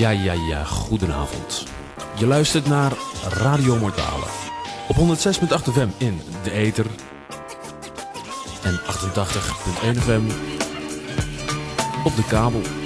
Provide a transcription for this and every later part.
Ja, ja, ja, goedenavond. Je luistert naar Radio Mortale. Op 106.8 FM in de Ether. En 88.1 FM op de kabel.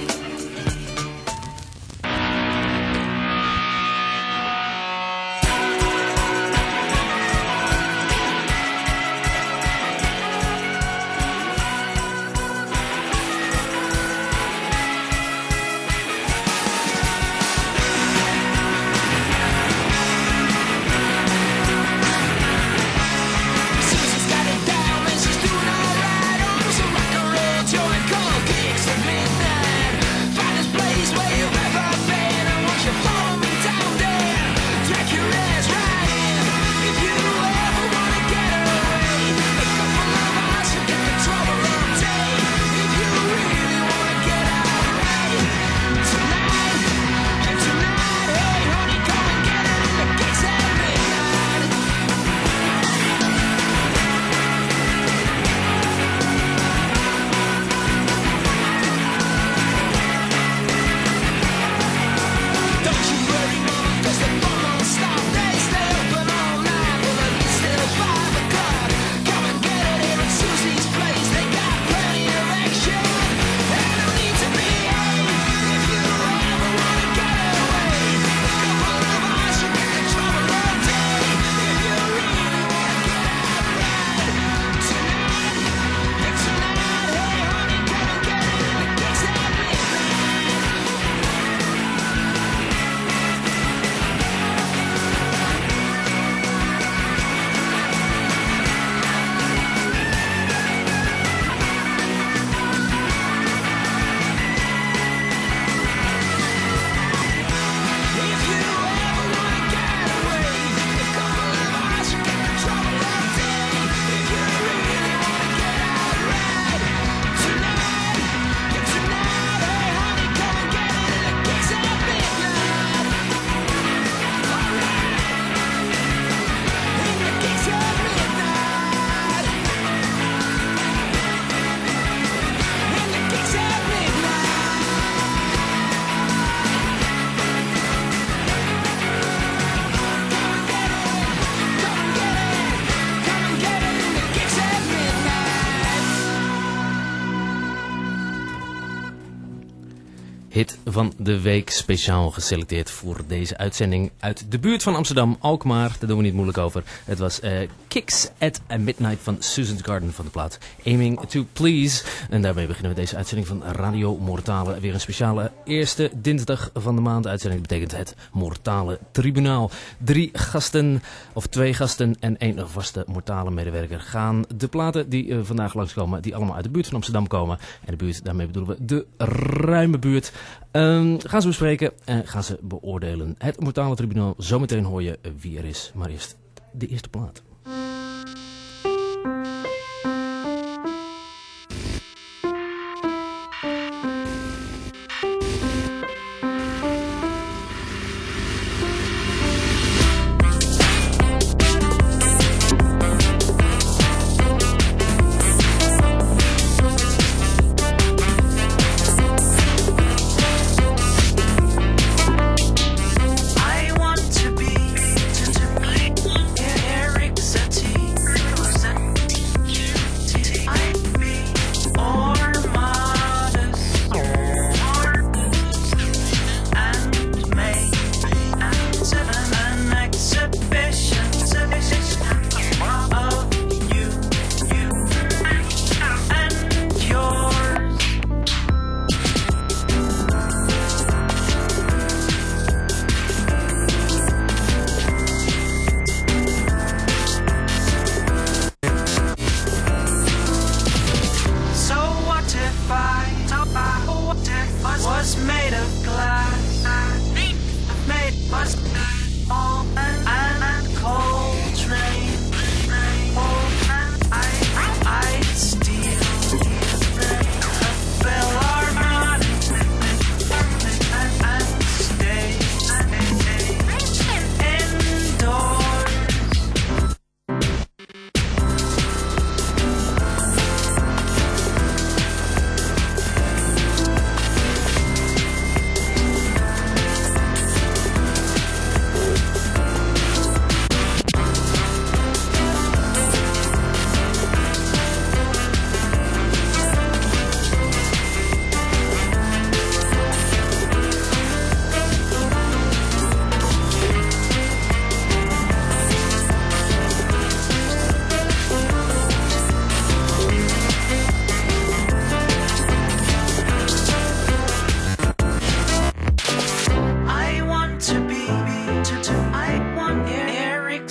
De week speciaal geselecteerd voor deze uitzending uit de buurt van Amsterdam, Alkmaar. Daar doen we niet moeilijk over. Het was uh, Kicks at Midnight van Susan's Garden van de plaat Aiming to Please. En daarmee beginnen we deze uitzending van Radio Mortale. Weer een speciale eerste dinsdag van de maand. Uitzending betekent het Mortale Tribunaal. Drie gasten, of twee gasten en één vaste mortale medewerker gaan de platen die uh, vandaag langskomen, die allemaal uit de buurt van Amsterdam komen. En de buurt, daarmee bedoelen we de ruime buurt. Um, gaan ze bespreken en gaan ze beoordelen. Het Mortale Tribunaal, zometeen hoor je wie er is. Maar eerst de eerste plaat.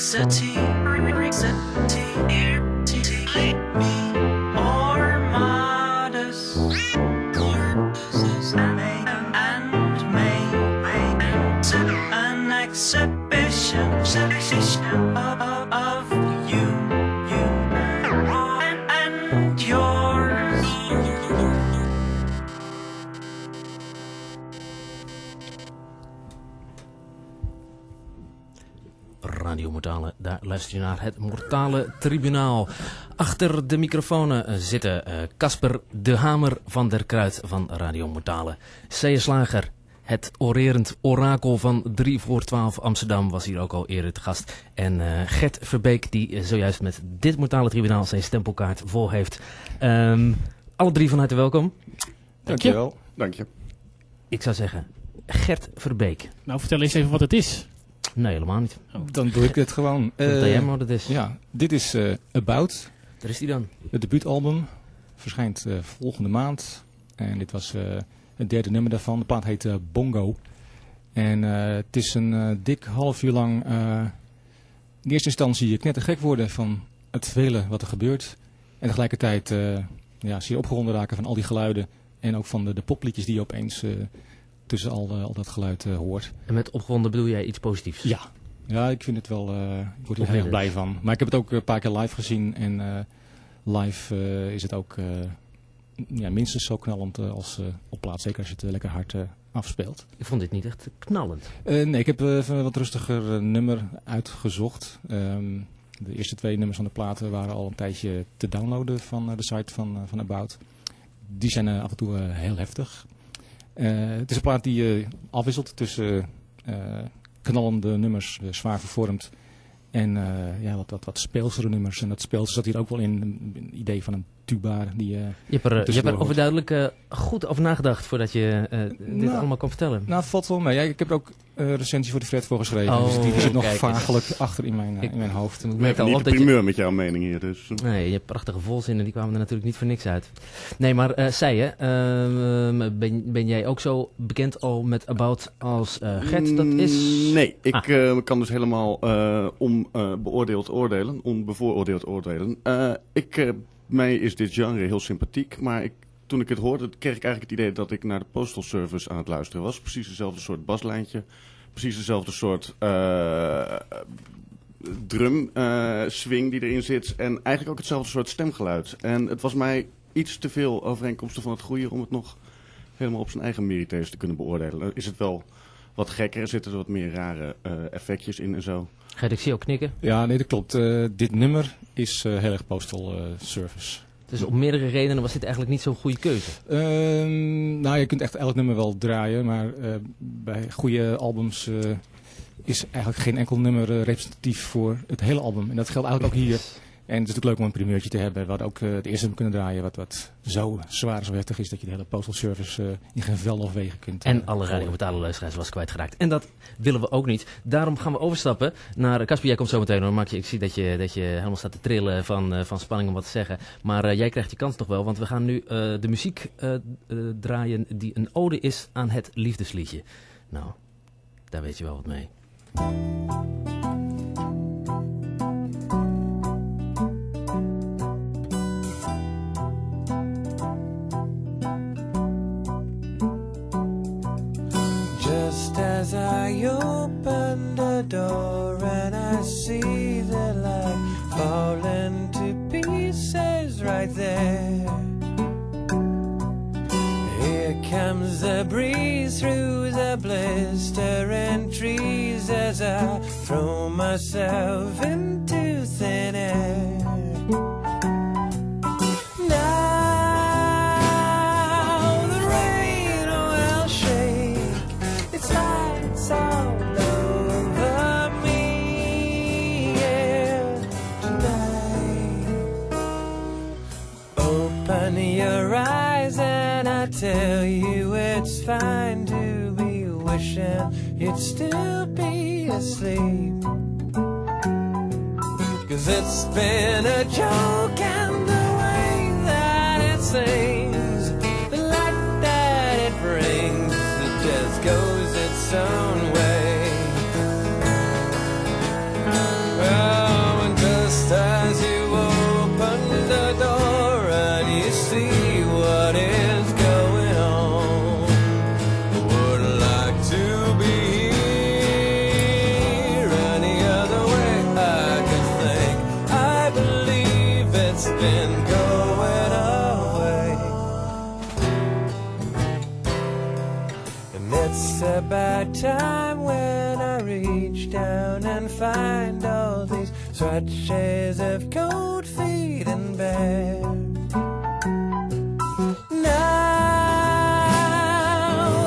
City, city, daar luister je naar het Mortale Tribunaal. Achter de microfoons eh, zitten eh, Casper de Hamer van der Kruid van Radio Mortale. Seje Slager, het orerend orakel van 3 voor 12 Amsterdam, was hier ook al eerder te gast. En eh, Gert Verbeek, die zojuist met dit Mortale Tribunaal zijn stempelkaart vol heeft. Ehm, alle drie van harte welkom. Dankjewel. Dank je. Ik zou zeggen, Gert Verbeek. Nou, vertel eens even wat het is. Nee, helemaal niet. Dan doe ik het gewoon. Vertel Eh, jij maar wat het is. ja, dit is eh, About, Daar is die dan. het debuutalbum. Verschijnt eh, volgende maand. En dit was eh, het derde nummer daarvan. De plaat heet Bongo. En het is een dik half uur lang in eerste instantie knettergek worden van het vele wat er gebeurt. En tegelijkertijd ja, zeer opgewonden raken van al die geluiden. En ook van de, de popliedjes die je opeens tussen al, eh, al dat geluid eh, hoort. En met opgewonden bedoel jij iets positiefs? Ja. Ja, ik vind het wel, eh, ik word er heel erg blij van. Maar ik heb het ook een paar keer live gezien en live is het ook ja, minstens zo knallend als op plaats. Zeker als je het lekker hard afspeelt. Ik vond dit niet echt knallend. Nee, ik heb even een wat rustiger nummer uitgezocht. Ehm, de eerste twee nummers van de platen waren al een tijdje te downloaden van de site van, van About. Die zijn af en toe heel heftig. Eh, het is een plaat die eh, afwisselt tussen eh, knallende nummers, zwaar vervormd. En ja, wat, wat, wat speelsere nummers. En dat speelse zat hier ook wel in. Een idee van een tuba. Die, eh, Je hebt er, je hebt er overduidelijk eh, goed over nagedacht voordat je eh, dit Nou, allemaal kon vertellen. nou, het valt wel mee. Ja, ik heb er ook een recensie voor de Fred voor geschreven. Oh, dus die, die zit nog vagelijk achter in mijn, Ik- in mijn hoofd. ik Ik merk heb al niet op de dat je... primeur met jouw mening hier, dus... Nee, je hebt prachtige volzinnen, die kwamen er natuurlijk niet voor niks uit. Nee, maar eh zei je, ehm, ben, ben jij ook zo bekend al met About als eh Gert? Dat is... Mm, Nee, ik Ah. eh, kan dus helemaal eh onbeoordeeld oordelen, onbevooroordeeld oordelen. Eh, ik, mij is dit genre heel sympathiek, maar ik, toen ik het hoorde, kreeg ik eigenlijk het idee dat ik naar de Postal Service aan het luisteren was. Precies dezelfde soort baslijntje, precies dezelfde soort eh, drum eh, swing die erin zit en eigenlijk ook hetzelfde soort stemgeluid. En het was mij iets te veel overeenkomsten van het goede om het nog helemaal op zijn eigen merites te kunnen beoordelen. Is het wel wat gekker, er zitten er wat meer rare eh, effectjes in en zo. Gert, ik zie ook knikken. Ja, nee, dat klopt. Eh, dit nummer is eh, heel erg Postal eh, Service. Dus om meerdere redenen was dit eigenlijk niet zo'n goede keuze. Ehm, nou, je kunt echt elk nummer wel draaien, maar bij goede albums is eigenlijk geen enkel nummer representatief voor het hele album. En dat geldt eigenlijk ook hier. En het is natuurlijk leuk om een primeurtje te hebben. We hadden ook eh, het eerste kunnen draaien wat, wat zo zwaar, zo heftig is dat je de hele Postal Service eh, in geen vel of wegen kunt. En eh, alle volgen. radiobetalen luisteraars was kwijtgeraakt. En dat willen we ook niet. Daarom gaan we overstappen naar... Casper, jij komt zo meteen hoor. Maak je, ik zie dat je, dat je helemaal staat te trillen van, van spanning om wat te zeggen. Maar jij krijgt je kans toch wel. Want we gaan nu de muziek draaien die een ode is aan het liefdesliedje. Nou, daar weet je wel wat mee. As I open the door and I see the light falling to pieces right there. Here comes the breeze through the blistering trees as I throw myself into thin air. You'd still be asleep. Cause it's been a joke and the way that it sings, time when I reach down and find all these swatches of cold feet and bare. Now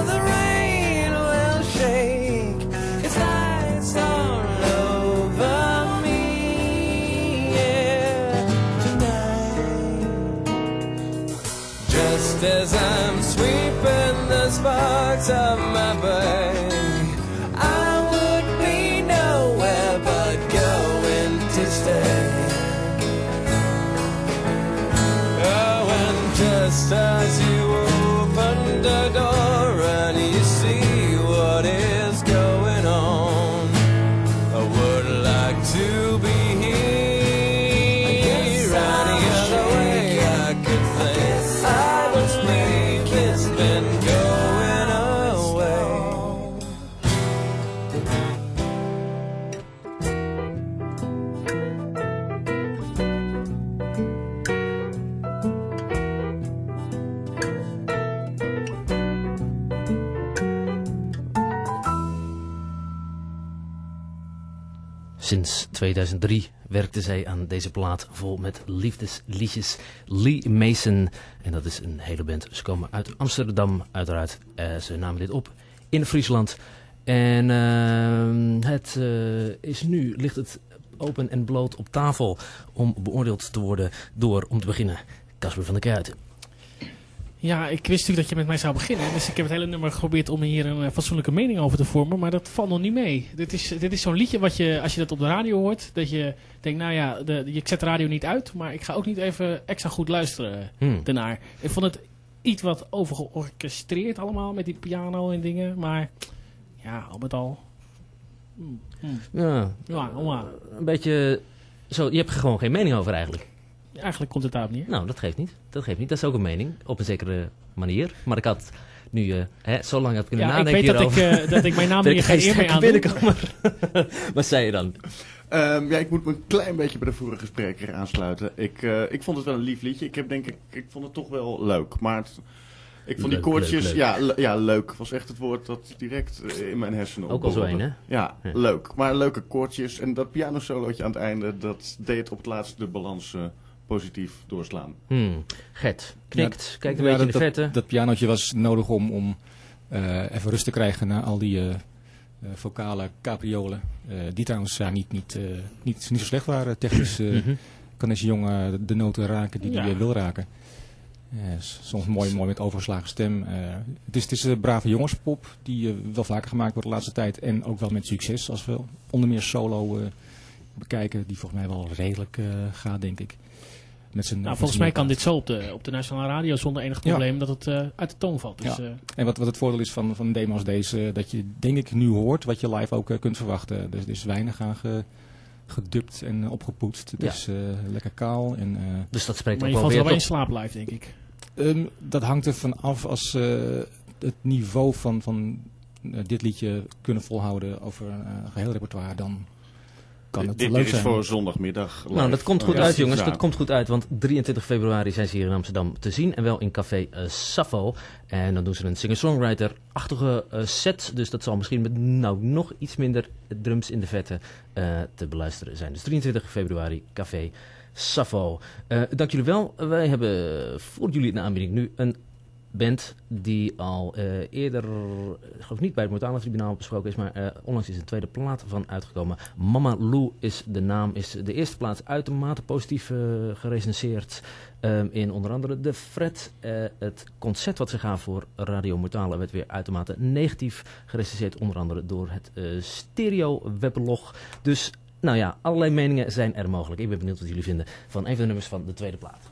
the rain will shake its lights all over me. Tonight. Just as the sparks of my brain, 2003 werkte zij aan deze plaat vol met liefdesliedjes. Lee Mason, en dat is een hele band. Ze komen uit Amsterdam, uiteraard. Eh, ze namen dit op in Friesland. En ehm, het eh, is nu, ligt het open en bloot op tafel om beoordeeld te worden door, om te beginnen, Casper van der Kuiten. Ja, ik wist natuurlijk dat je met mij zou beginnen. Dus ik heb het hele nummer geprobeerd om hier een eh, fatsoenlijke mening over te vormen. Maar dat valt nog niet mee. Dit is, dit is zo'n liedje wat je, als je dat op de radio hoort, dat je denkt, nou ja, de, je zet de radio niet uit. Maar ik ga ook niet even extra goed luisteren Hmm. daarnaar. Ik vond het iets wat overgeorchestreerd allemaal met die piano en dingen. Maar ja, al met al. Hmm, hmm. Ja, Ja, ja, een beetje... Zo, je hebt er gewoon geen mening over eigenlijk. Eigenlijk komt het daarop neer. Nou, dat geeft niet. Dat geeft niet. Dat is ook een mening, op een zekere manier. Maar ik had nu eh, hè, zo lang heb kunnen Ja, ik nadenken weet dat ik, eh, dat ik mijn naam Ben hier ik geen geen eer mee sterke aan doe. binnenkomer. Wat zei je dan? Ehm, ja, ik moet me een klein beetje bij de vorige spreker aansluiten. Ik, eh, ik vond het wel een lief liedje. Ik heb denk ik, ik vond het toch wel leuk. Maar het- ik vond Leuk, die koortjes, leuk, leuk. Ja, le- ja, leuk was echt het woord dat direct in mijn hersenen Ook al zo een, hè? Ja, Ja. leuk. Maar leuke koortjes en dat pianosolootje aan het einde, dat deed op het laatst de balans positief doorslaan. Hmm. Gert, knikt, kijkt een Ja, beetje in de verte. Dat, dat pianootje was nodig om, om eh, even rust te krijgen na al die eh, eh, vocale capriolen. eh, die trouwens ja, niet, niet, eh, niet, niet zo slecht waren. Technisch eh, Mhm. kan deze jongen de noten raken die Ja. hij wil raken. Eh, soms mooi, mooi met overgeslagen stem. Eh, het is, het is een brave jongenspop die wel vaker gemaakt wordt de laatste tijd. En ook wel met succes. Als we onder meer solo eh, bekijken. Die volgens mij wel redelijk eh, gaat, denk ik. Met zijn, Nou, met volgens zijn mij kan dit zo op de, op de nationale radio zonder enig Ja. probleem dat het eh, uit de toon valt. Dus, Ja. eh, En wat, wat het voordeel is van, van een demo als deze, dat je denk ik nu hoort wat je live ook eh, kunt verwachten. Dus er is weinig aan ge, gedubt en eh, opgepoetst. Het Ja. is eh, lekker kaal. En, eh, Dus dat spreekt maar ook je wel valt wel in slaap live, denk ik. ehm, dat hangt er van af als eh, het niveau van, van eh, dit liedje kunnen volhouden over een eh, geheel repertoire, dan kan het dit leuk is zijn. voor zondagmiddag live. Nou, dat komt goed Eh, uit, jongens. Dat komt goed uit, want 23 februari zijn ze hier in Amsterdam te zien. En wel in Café Sappho. En dan doen ze een singer-songwriter-achtige eh, set. Dus dat zal misschien met nou, nog iets minder drums in de vette eh, te beluisteren zijn. Dus 23 februari, Café Sappho. Eh, dank jullie wel. Wij hebben voor jullie in de aanbieding nu een band die al eh, eerder, ik geloof niet bij het Mortale Tribunaal besproken is, maar eh, onlangs is een tweede plaat van uitgekomen. Mama Lou is de naam, is de eerste plaats uitermate positief eh, gerecenseerd ehm, in onder andere de Fred. Het concert wat ze gaan voor Radio Mortale werd weer uitermate negatief gerecenseerd, onder andere door het eh, stereo weblog. Dus nou ja, allerlei meningen zijn er mogelijk. Ik ben benieuwd wat jullie vinden van een van de nummers van de tweede plaat.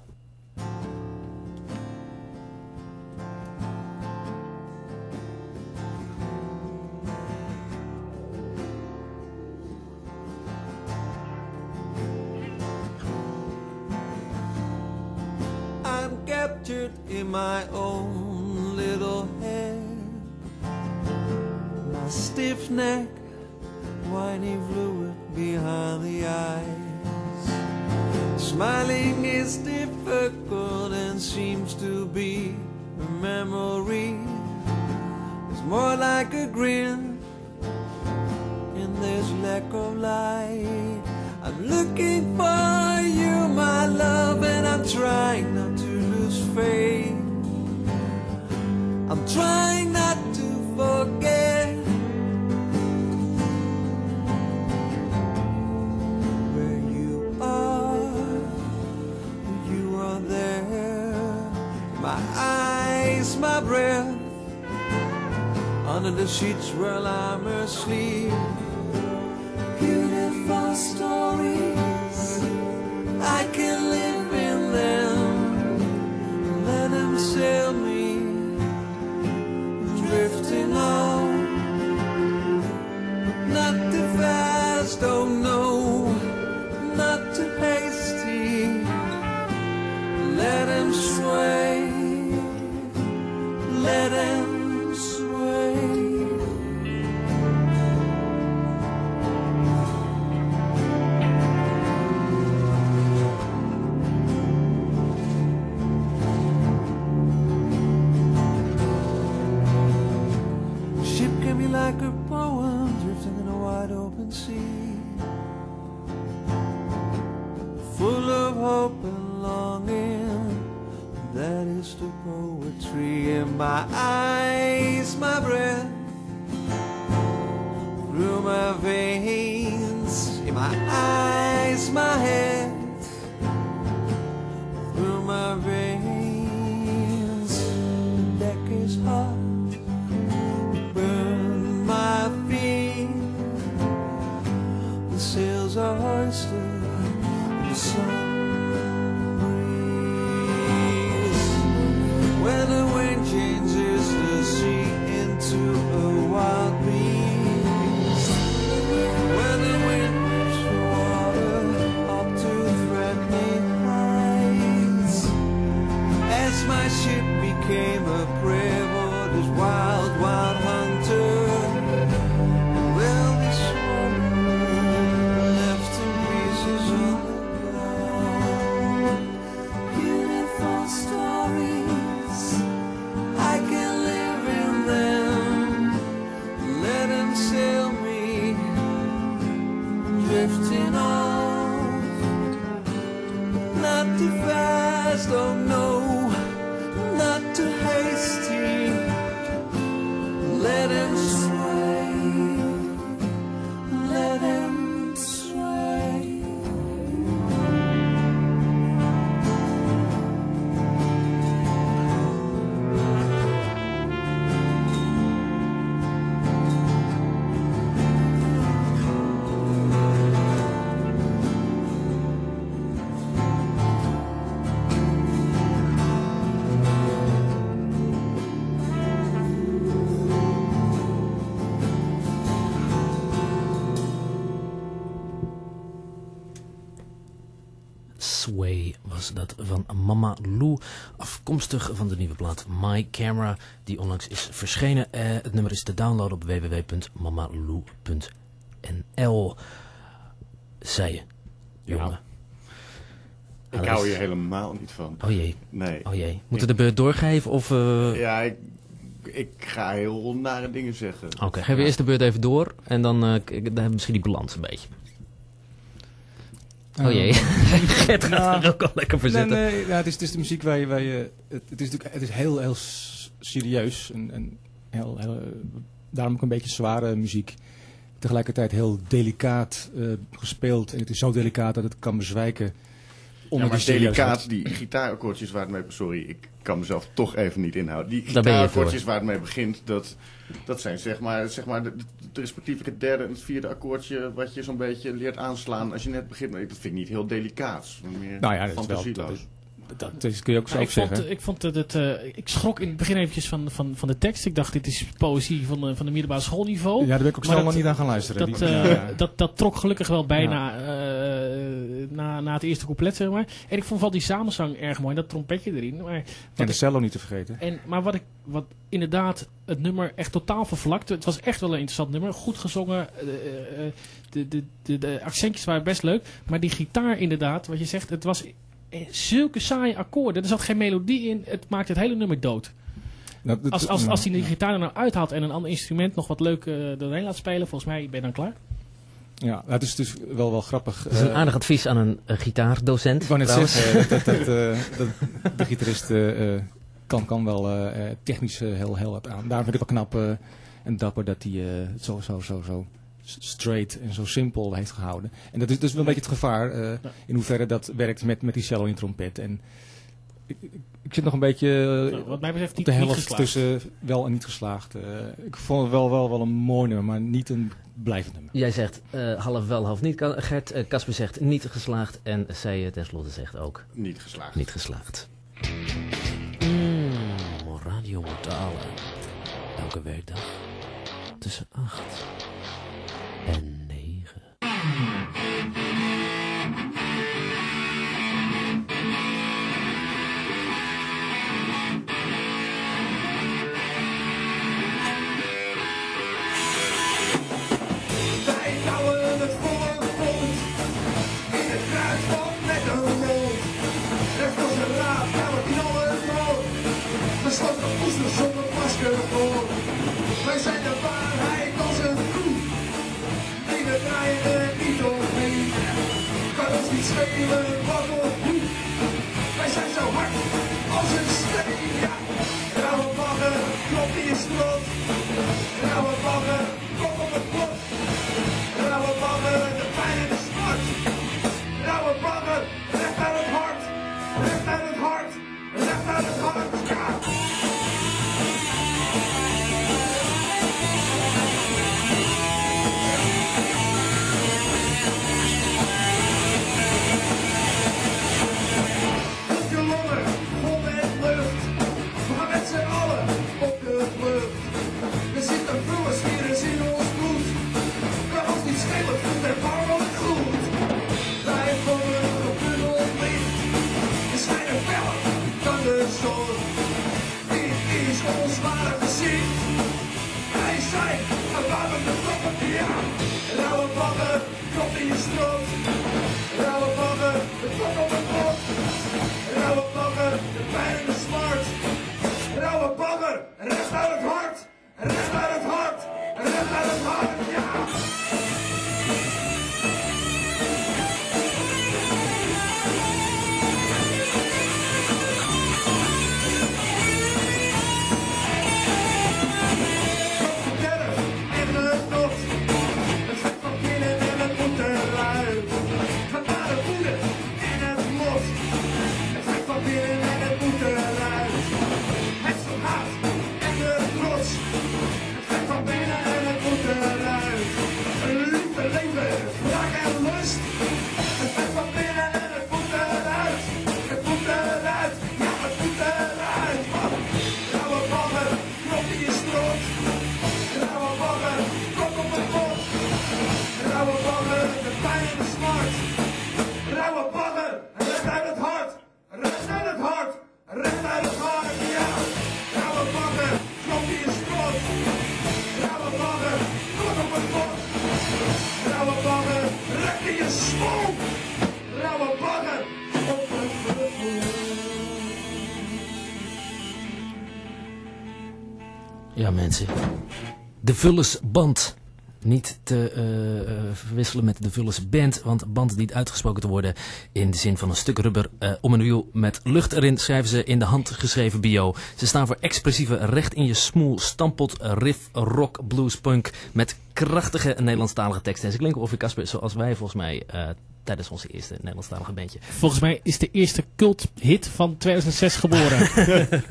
like a grin in this lack of light. I'm looking for you, my love, and I'm trying not to lose faith. I'm trying. Under the sheets while I'm asleep. Was dat van Mama Lou, afkomstig van de nieuwe plaat My Camera, die onlangs is verschenen. Eh, het nummer is te downloaden op www.mamalou.nl. Zei je, jongen. Ik dat hou hier helemaal niet van. Oh jee, Nee. oh jee. Moeten we de beurt doorgeven of... eh, Ja, ik, ik ga heel nare dingen zeggen. Oké, geven we eerst de beurt even door en dan eh, k- dan hebben we misschien die balans een beetje. Oh jee, Gert gaat er ook al lekker voor Nee, zitten. nee, ja, het, is, het is de muziek waar je... Waar je het, het is natuurlijk het is heel, heel serieus. En, en heel, heel, daarom ook een beetje zware muziek. Tegelijkertijd heel delicaat eh, gespeeld. En het is zo delicaat dat het kan bezwijken. Ja, Onder maar die serieusheid. delicaat, die gitaarakkoordjes waar het mee... Sorry, ik kan mezelf toch even niet inhouden. Die gitaarakkoordjes voor. waar het mee begint, dat, dat zijn zeg maar, zeg maar de, de, de respectievelijk het derde en het vierde akkoordje... wat je zo'n beetje leert aanslaan als je net begint. Maar dat vind ik niet heel delicaat. Meer Nou ja, dat is wel- fantasieloos. dat is- Dat is, kun je ook zo ik, zeggen. vond, ik, vond dat het, eh, ik schrok in het begin eventjes van, van, van de tekst. Ik dacht, dit is poëzie van, de- van de middelbare schoolniveau. ja, daar ben ik ook snel niet aan gaan luisteren. Dat, Die- eh, ja, dat, dat trok gelukkig wel bijna eh, na, na het eerste couplet, zeg maar. En ik vond vooral die samenzang erg mooi. En dat trompetje erin. Maar, en de ik, cello niet te vergeten. en, maar wat, ik, wat inderdaad het nummer echt totaal vervlakte. Het was echt wel een interessant nummer. Goed gezongen. eh, eh, eh, de, de, de, de accentjes waren best leuk. Maar die gitaar inderdaad, wat je zegt, het was eh, zulke saaie akkoorden. Er zat geen melodie in. Het maakte het hele nummer dood. Nou, dat- Als, als, als hij die ja. gitaar er nou uithaalt en een ander instrument nog wat leuk eh doorheen laat spelen, volgens mij ben je dan klaar. Ja, het is dus wel, wel grappig. Dat is een eh, aardig advies aan een, eh, gitaardocent. Ik wou net trouwens. zeggen dat, dat, dat, eh, dat de gitarist eh, eh, kan, kan wel eh, eh, technisch eh, heel, heel wat aan. Daarom vind ik wel knap eh, en dapper dat hij eh, het zo, zo, zo, zo straight en zo simpel heeft gehouden. En dat is dus wel een beetje het gevaar eh, in hoeverre dat werkt met, met die cello en trompet. En ik, ik, ik zit nog een beetje eh, Wat mij betreft op de helft geslaagd. tussen wel en niet geslaagd. Eh, ik vond het wel, wel, wel een mooi nummer, maar niet een blijvend nummer. Jij zegt eh, half wel, half niet. Gert, Casper zegt niet geslaagd. En zij tenslotte zegt ook Niet geslaagd. niet geslaagd. Mm, Radio Mortale. Elke werkdag tussen 8 en 9. Wat of hoe. Wij zijn zo hard als een steen. Ja, rauwe bagger, klopt in je strot. Rauwe bagger, mensen. De Vullersband. Niet te eh, eh, verwisselen met de Vullersband, want band dient uitgesproken te worden in de zin van een stuk rubber eh, om een wiel met lucht erin, schrijven ze in de handgeschreven bio. Ze staan voor expressieve, recht in je smoel, stampot, riff, rock, blues, punk met krachtige Nederlandstalige teksten. En ze klinken ongeveer Casper zoals wij volgens mij tijdens onze eerste Nederlandstalige bandje. Volgens mij is de eerste cult hit van 2006 geboren.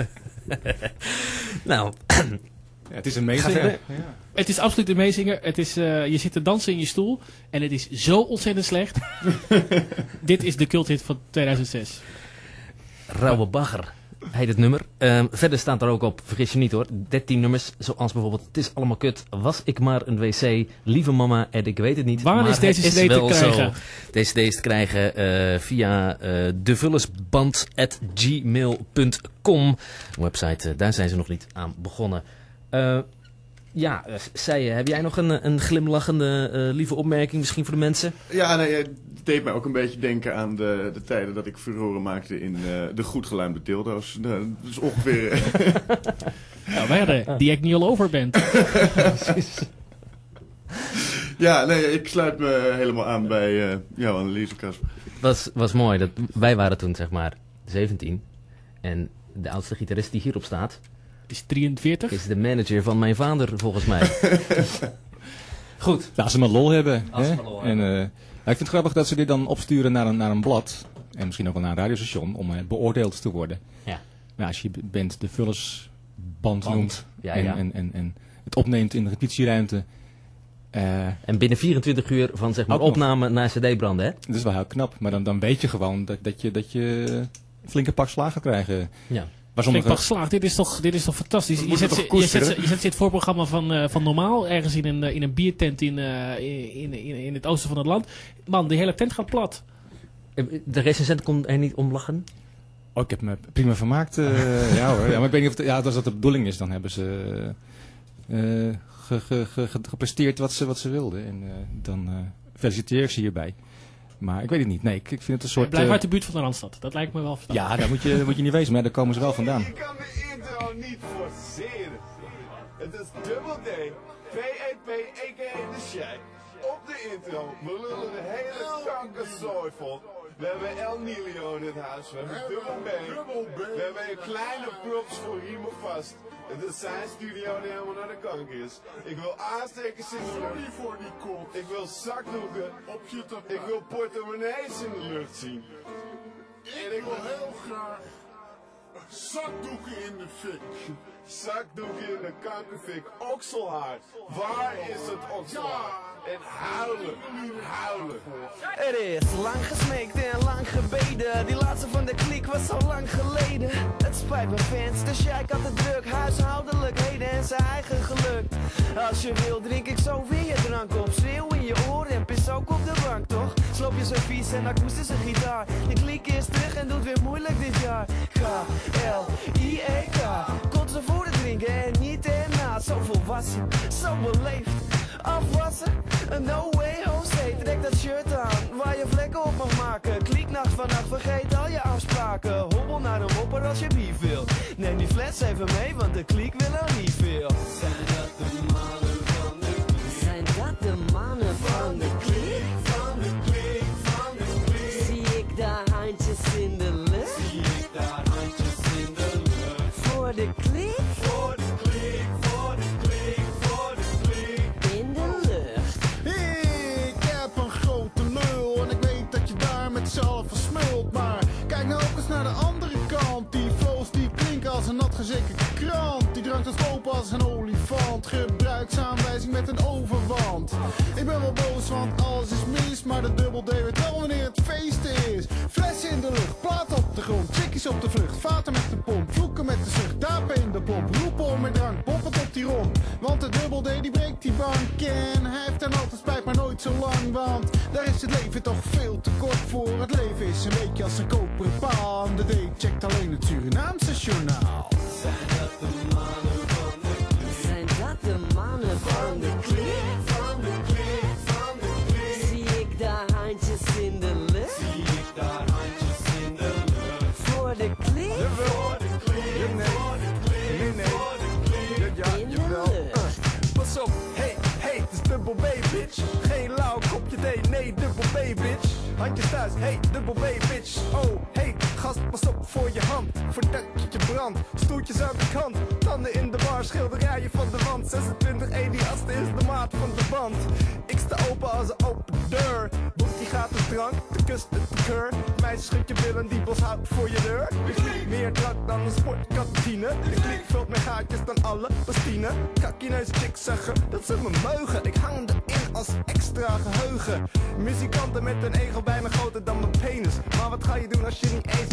Nou, Ja, het is een meezinger. Ja. het is absoluut een meezinger. Het is, eh, je zit te dansen in je stoel. En het is zo ontzettend slecht. Dit is de cult hit van 2006. Rauwe Bagger heet het nummer. Ehm, verder staat er ook op, vergis je niet hoor, 13 nummers. Zoals bijvoorbeeld Het is allemaal kut, Was ik maar een wc, Lieve mama en ik weet het niet. Waar maar is deze CD te krijgen? Zo. Deze CD is te krijgen eh, via eh devullersband.gmail.com. Een website, daar zijn ze nog niet aan begonnen. Eh, ja, uh, Seijen, heb jij nog een, een glimlachende uh, lieve opmerking misschien voor de mensen? Ja, nee, het deed mij ook een beetje denken aan de, de tijden dat ik furoren maakte in uh, de goed geluimde dildo's. Dat is ongeveer... nou, wij hadden die ik niet al over bent. Ja, nee, ik sluit me helemaal aan bij eh, jouw analyse, Casper. was, was mooi. Dat, wij waren toen zeg maar 17. En de oudste gitarist die hierop staat, is 43. is de manager van mijn vader volgens mij. Goed. Als ze maar lol hebben. Als ze hè? maar lol en, hebben. eh, nou, ik vind het grappig dat ze dit dan opsturen naar een, naar een blad. En misschien ook wel naar een radiostation om eh, beoordeeld te worden. Ja. Maar als je bent de vullersband Band. noemt Ja, en, ja. En, en, en het opneemt in de repetitieruimte. eh, En binnen 24 uur van zeg maar opname naar cd-branden, hè? dat is wel heel knap. Maar dan, dan weet je gewoon dat, dat, je, dat je een flinke pak slagen krijgen. Ja. Waar sommige, pak geslaagd. Dit is toch, dit is toch fantastisch. Je zet, toch je, zet, je zet ze in het voorprogramma van, eh, van Normaal. Ergens in een, eh, in een biertent in, eh, in, in, in het oosten van het land. Man, die hele tent gaat plat. De recensent kon er niet om lachen. Oh, ik heb me prima vermaakt. eh, ja hoor. Ja, maar ik weet niet of het, ja, als dat de bedoeling is, dan hebben ze eh, ge, ge, ge, ge- gepresteerd wat ze, wat ze wilden. En eh, dan eh, feliciteer ik ze hierbij. Maar ik weet het niet. Nee, ik, ik vind het een soort... Blijf eh, uit de buurt van de Randstad. Dat lijkt me wel verstandig. ja, daar moet je, moet je niet wezen, maar daar komen ze wel vandaan. Je kan de intro niet forceren. Het is Double D, PEP, a.k.a. de Shaq. Op de intro, we lullen de hele kankerzooi vol. We hebben El Nilio in het huis, we hebben Double B. We hebben een kleine props voor Riemen vast. Het is zijn studio die helemaal naar de kank is. Ik wil aanstekers in de lucht. voor die kop. Ik wil zakdoeken. Op je Ik wil portemonnees in de lucht zien. En ik wil heel graag zakdoeken in de fik. In de kankerfik. Okselhaar. Waar is het okselhaar? En huilen. Huilen. Er is lang gesmeekt en lang gebeden. Die laatste van de kliek was zo lang geleden. Het spijt me fans, dus jij had het druk. Huishoudelijkheden en zijn eigen geluk. Als je wil, drink ik zo weer je drank op. Schreeuw in je oren en pis ook op de bank, toch? Sloop je zo vies en akoestische gitaar. De kliek is terug en doet weer moeilijk dit jaar. K-L-I-E-K. Voor het drinken en niet erna. Zo volwassen, zo beleefd. Afwassen, no way Jose. Trek dat shirt aan, waar je vlekken op mag maken. Klieknacht vannacht, vergeet al je afspraken. Hobbel naar een wopper als je bier wil. Neem die fles even mee, want de kliek wil er niet veel. Zijn dat de mannen Die drank als een olifant. Gebruiksaanwijzing met een overwand. Ik ben wel boos want alles is mis. Maar de dubbel D weet wel wanneer het feest is. Flessen in de lucht, plaat op de grond. Chickies op de vlucht, vaten met de pomp. Vloeken met de zucht, dapen in de pomp. Roepen om met drank, poppen op die rond. Want de dubbel D die breekt die bank. En hij heeft dan altijd spijt, maar nooit zo lang. Want daar is het leven toch veel te kort voor. Het leven is een beetje als een koperen paal. De D checkt alleen het Surinaamse journaal. Van de kliek? Van de kliek, van de kliek. Zie ik daar handjes in de lucht? Zie ik daar handjes in de lucht? Voor de kliek? Voor de kliek, voor de kliek, Nee, nee. voor de kliek. Ja, ja, in de jawel. lucht. Pas op, hey, hey, het is dubbel B, bitch. Geen lauw kopje thee, nee, dubbel B, bitch. Handjes thuis, hey, dubbel B, bitch. Oh, hey, gast, pas op voor je hand. Voordat je brandt, stoeltjes aan de kant. Tanden in de bar, schilderijen van de wand. 26 Eliaste is de maat van de band. Ik sta open als een open deur. Boek die gaat de drank, de kust de keur. Meisjes schud je billen, die bos houdt voor je deur. Meer drank dan een sportkantine. De kliek vult meer gaatjes dan alle pastine. Kakkineus chicks zeggen dat ze me meugen. Ik hang erin als extra geheugen. Muzikanten met een ego bijna groter dan mijn penis. Maar wat ga je doen als je niet eens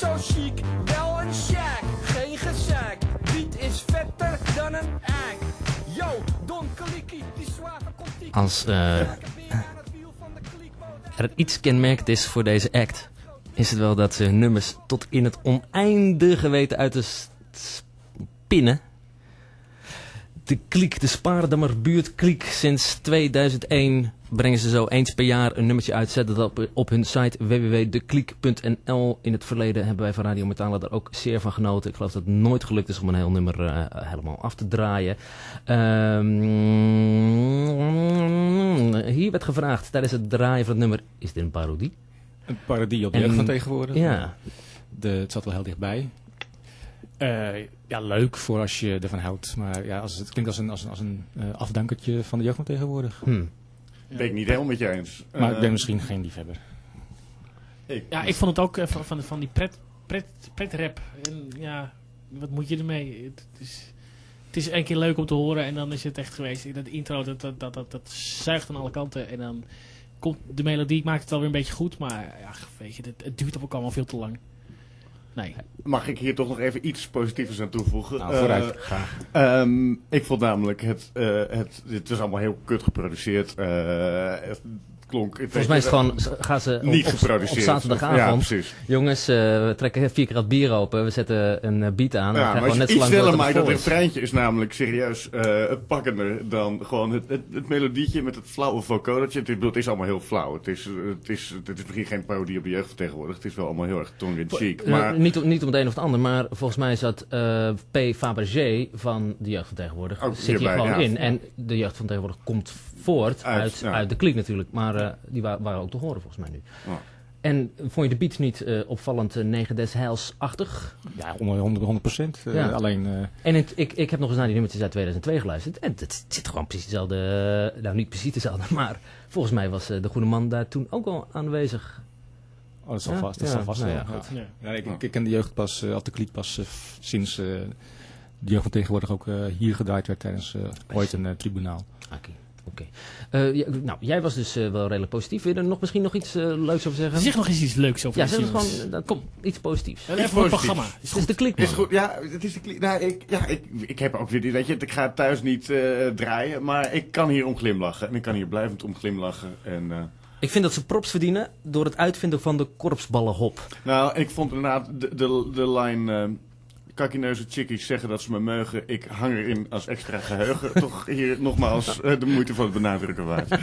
zo chic, wel een shack, geen gezeik. Beat is vetter dan een eik. Als eh, er iets kenmerkend is voor deze act, is het wel dat ze nummers tot in het oneindige weten uit te spinnen. De kliek, de Spaardammer buurtkliek, sinds 2001 brengen ze zo eens per jaar een nummertje uit. Zetten dat op, op hun site www.dekliek.nl. In het verleden hebben wij van Radio Metalen daar ook zeer van genoten. Ik geloof dat het nooit gelukt is om een heel nummer eh, helemaal af te draaien. Ehm, hier werd gevraagd tijdens het draaien van het nummer, is dit een parodie? Een parodie op de jeugd van tegenwoordig. Ja. De, het zat wel heel dichtbij. Eh, ja, leuk voor als je ervan houdt. Maar ja, als, het klinkt als een, als een, als een eh, afdankertje van de jeugd van tegenwoordig. Hm. Ben ik niet helemaal met je eens. Maar Eh, ik ben misschien geen liefhebber. ik- Ja, ik vond het ook eh, van, van, van die pret, pret, pretrap. En ja, wat moet je ermee? Het, het is, het is één keer leuk om te horen en dan is het echt geweest. Dat intro, dat, dat, dat, dat, dat zuigt aan alle kanten. En dan komt de melodie, maakt het wel weer een beetje goed. Maar ja, weet je, het, het duurt ook allemaal veel te lang. Nee. Mag ik hier toch nog even iets positiefs aan toevoegen? Nou, vooruit. Eh, Graag. Ehm, ik vond namelijk het, eh het, het is allemaal heel kut geproduceerd. eh, het klonk. Volgens mij is het gewoon, gaan ze op, niet op, geproduceerd. op zaterdagavond. Ja, precies. Jongens, eh, we trekken vier keer dat bier open. We zetten een eh, beat aan. en we Ja, gaan maar net zo iets lang sneller maakt, dat refreintje is namelijk serieus eh pakkender dan gewoon het, het, het melodietje met het flauwe vocodetje. Het, het is allal heel flauw. Het is, het, is, het is misschien geen parodie op de jeugd van tegenwoordig. Het is wel allemaal heel erg tongue-in-cheek. Maar niet, om- niet om het een of het ander, maar volgens mij zat eh, P. Fabergé van de jeugd van tegenwoordig. Ook zit hier hierbij, gewoon ja. in. En de jeugd van tegenwoordig komt voort Uit, uit, ja. uit de kliek natuurlijk. Maar eh, die wa- waren ook te horen volgens mij nu. Ja. En vond je de beat niet eh, opvallend uh, 9 des heils-achtig? Ja, 100, 100 procent. Eh, Ja. Alleen, eh, En het, ik, ik heb nog eens naar die nummertjes uit 2002 geluisterd. En het zit gewoon precies dezelfde... eh, Nou, niet precies dezelfde, maar volgens mij was eh, de goede man daar toen ook al aanwezig. oh, dat zal Ja, vast. Dat ja, zal vast nou wel. ja, Ja. goed. Ja. Ja, ik, ik ken de jeugd pas, eh, of de kliek pas eh, sinds eh, de jeugd van tegenwoordig ook eh, hier gedraaid werd tijdens eh, ooit een eh, tribunaal. Oké. Oké. Eh, ja, nou, jij was dus eh, wel redelijk positief. Wil je er nog misschien nog iets eh, leuks over zeggen? Zeg nog eens iets leuks over ja, die zeg gewoon dan, kom, iets positiefs. Even voor het programma. Is Het is de klik, Is goed, ja, het is de kli- nou, ik, ja, ik, ik heb ook weer, weet je, ik ga het thuis niet eh, draaien, maar ik kan hier om glimlachen. En ik kan hier blijvend om glimlachen. En, eh, Ik vind dat ze props verdienen door het uitvinden van de korpsballenhop. nou, ik vond inderdaad de, de, de line, eh kakkineuze chickies zeggen dat ze me meugen, ik hang erin als extra geheugen. Toch hier nogmaals eh, de moeite van het benadrukken waard.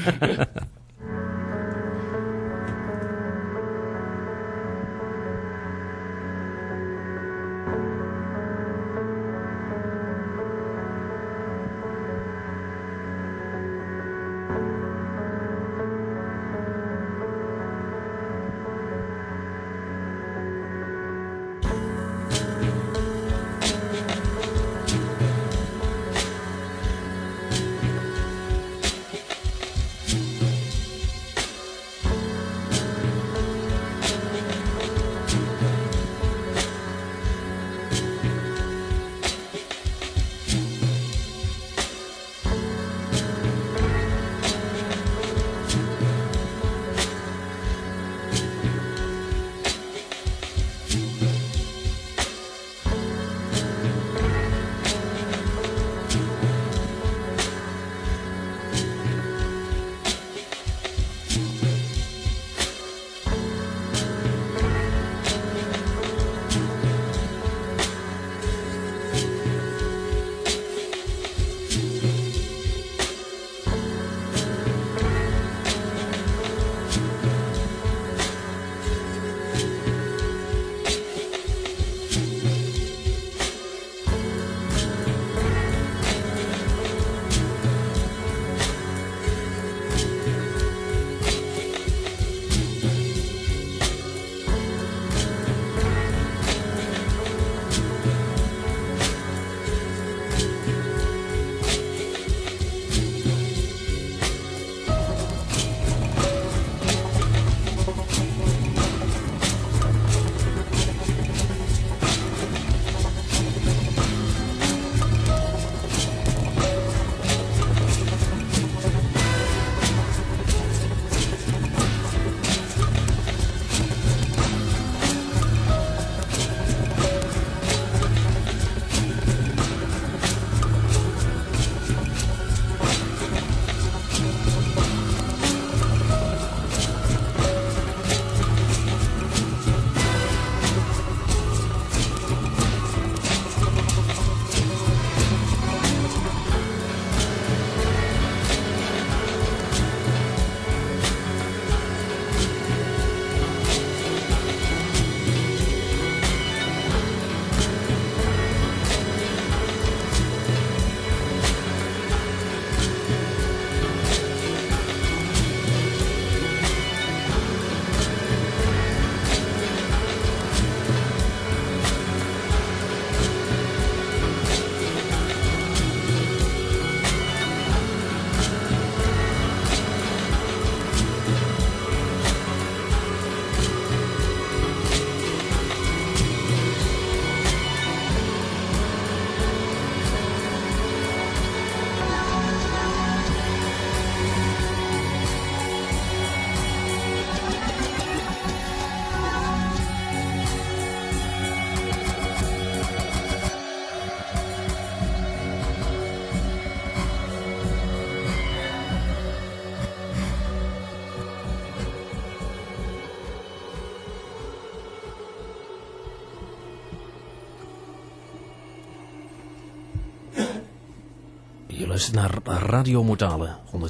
luistert naar Radio Mortale, 106.8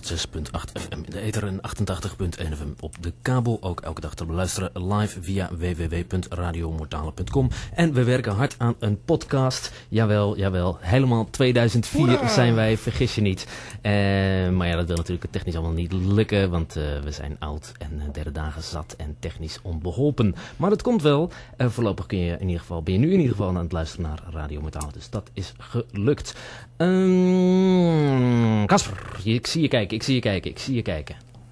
FM de ether en 88.1 FM op de kabel. Ook elke dag te beluisteren live via www.radiomortale.com. En we werken hard aan een podcast. Jawel, jawel. Helemaal 2004 zijn wij, vergis je niet. Eh, maar ja, dat wil natuurlijk technisch allemaal niet lukken, want eh, we zijn oud en eh, derde dagen zat en technisch onbeholpen. Maar dat komt wel. Eh, voorlopig kun je in ieder geval, ben je nu in ieder geval aan het luisteren naar Radio Mortale. Dus dat is gelukt. Ehm, Casper, je- ik zie je kijken, ik zie je kijken, ik zie je kijken.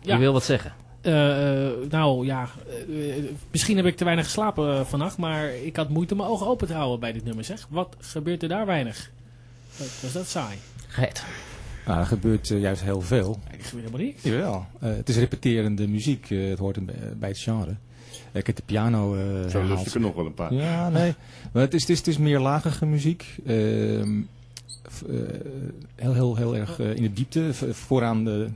Ja. Je wil wat zeggen? Eh, eh, nou ja, eh, misschien heb ik te weinig geslapen vannacht, maar ik had moeite mijn ogen open te houden bij dit nummer. Zeg, wat gebeurt er daar weinig? Wat was dat saai? Geit. Nou, er gebeurt juist heel veel. Er gebeurt helemaal niks. Jawel. Eh, het is repeterende muziek. eh, het hoort bij het genre. Ik heb de piano eh Zo herhaald. ik er nog wel een paar. Ja, nee. Maar het is, het is, het is meer lagere muziek. Ehm, eh, heel, heel, heel erg in de diepte. Vooraan de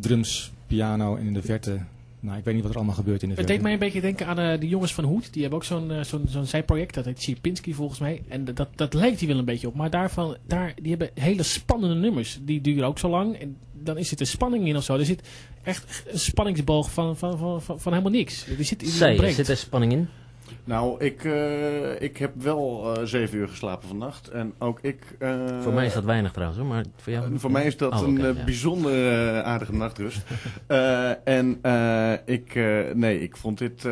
drums, piano en in de verte. Nou, ik weet niet wat er allemaal gebeurt in de het verte. deed mij een beetje denken aan eh, de jongens van Hoed. Die hebben ook zo'n eh, zo'n zo'n zijproject, dat heet Sierpinski volgens mij. En dat, dat lijkt hier wel een beetje op. Maar daarvan, daar, die hebben hele spannende nummers. Die duren ook zo lang. En dan is het een spanning in of zo. Er zit echt een spanningsboog van, van, van, van, van helemaal niks. Die zit, Zij, ontbreekt. zit er spanning in? Nou, ik, eh, ik heb wel eh, zeven uur geslapen vannacht. En ook ik... eh, voor mij is dat weinig trouwens, hoor, maar voor jou? Voor mij is dat Oh, een ja. bijzonder aardige nachtrust. En ik, nee, ik vond dit,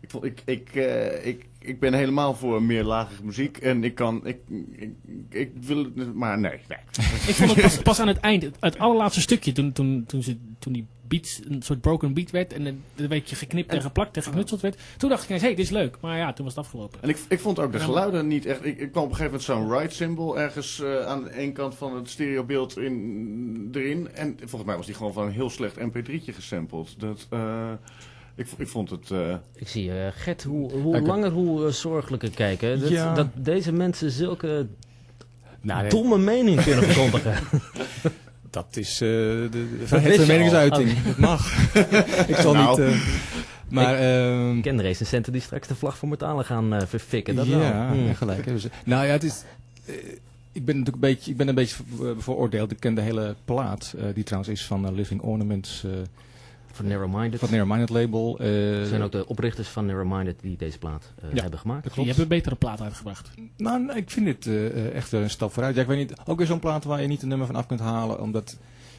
ik, vond, ik, ik, ik, ik ben helemaal voor meer lagere muziek en ik kan, ik, ik, ik wil, het- maar nee, nee. Ik vond het pas, pas aan het eind, het, het allerlaatste stukje, toen, toen, toen, ze, toen die beat, een soort broken beat werd en een een beetje geknipt en geplakt en geknutseld werd. Toen dacht ik ineens, hé, dit is leuk. Maar ja, toen was het afgelopen. En ik, ik vond ook de geluiden niet echt, ik, ik kwam op een gegeven moment zo'n ride symbol ergens eh, aan de ene kant van het stereobeeld in, erin. En volgens mij was die gewoon van een heel slecht mp3'tje gesampled. Dat, eh, ik, ik vond het... eh, Ik zie eh, Gert, hoe, hoe langer, hoe uh, zorgelijker kijken. Dat, Ja. dat deze mensen zulke Nou, nee, domme mening kunnen verkondigen. dat is eh, de, de meningsuiting. Dat mag. ik zal Nou. niet... eh, maar... ehm, Ik ken de recensenten die straks de vlag voor Mortalen gaan eh, verfikken. Dat ja, wel. Hmm. ja, gelijk. hebben ze. Nou ja, het is... eh, ik ben natuurlijk een beetje, ik ben een beetje ver- bevooroordeeld. Ik ken de hele plaat, eh, die trouwens is van eh, Living Ornaments, Voor Narrow-Minded. van het Narrow Minded label. eh, Er zijn ook de oprichters van Narrow-Minded die deze plaat eh, Ja. hebben gemaakt. klopt. hebt een betere plaat uitgebracht. Nou, nee, ik vind dit eh, eh, echt wel een stap vooruit. Ja, ik weet niet, ook weer zo'n plaat waar je niet een nummer van af kunt halen, omdat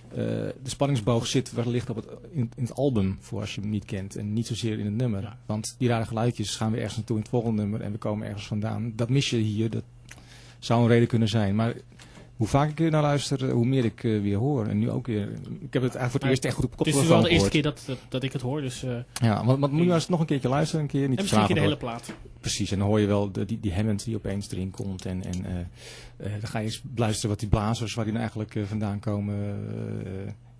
eh, de spanningsboog zit wellicht op het, in, in het album, voor als je hem niet kent, en niet zozeer in het nummer. Ja. Want die rare geluidjes gaan weer ergens naartoe in het volgende nummer en we komen ergens vandaan. Dat mis je hier, dat zou een reden kunnen zijn. Maar hoe vaak ik er naar luister, eh, hoe meer ik eh, weer hoor. En nu ook weer. Ik heb het eigenlijk voor het eerst echt goed op Het is koptelefoon wel de eerste gehoord. keer dat, dat, ik het hoor. Dus, eh, en Ja, want, want moet je nou eens nog een keertje luisteren, een keer. Niet misschien een keer de hele plaat. Precies, en dan hoor je wel de, die, die Hammond die opeens erin komt. En, en dan ga je eens luisteren wat die blazers, waar die nou eigenlijk vandaan komen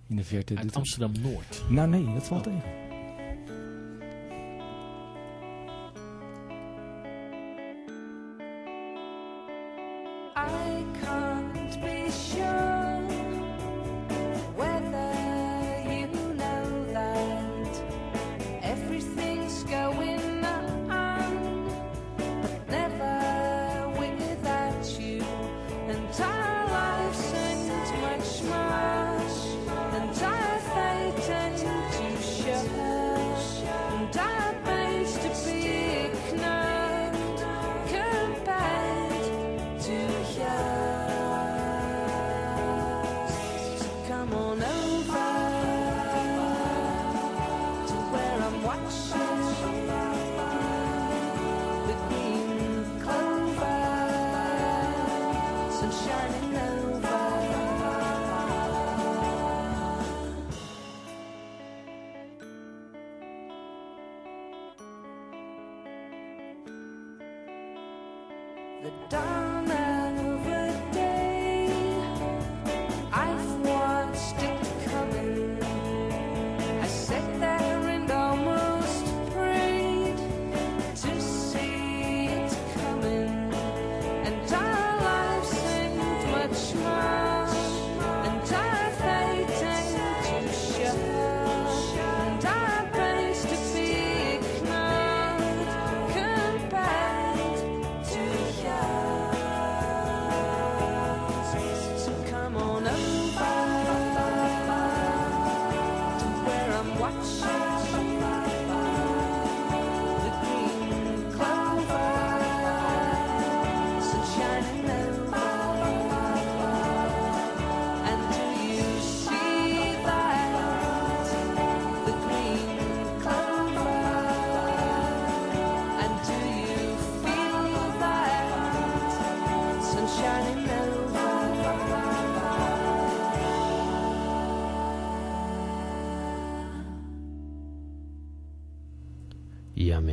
in de verte. Uit Amsterdam-Noord. Nou nee, dat valt tegen.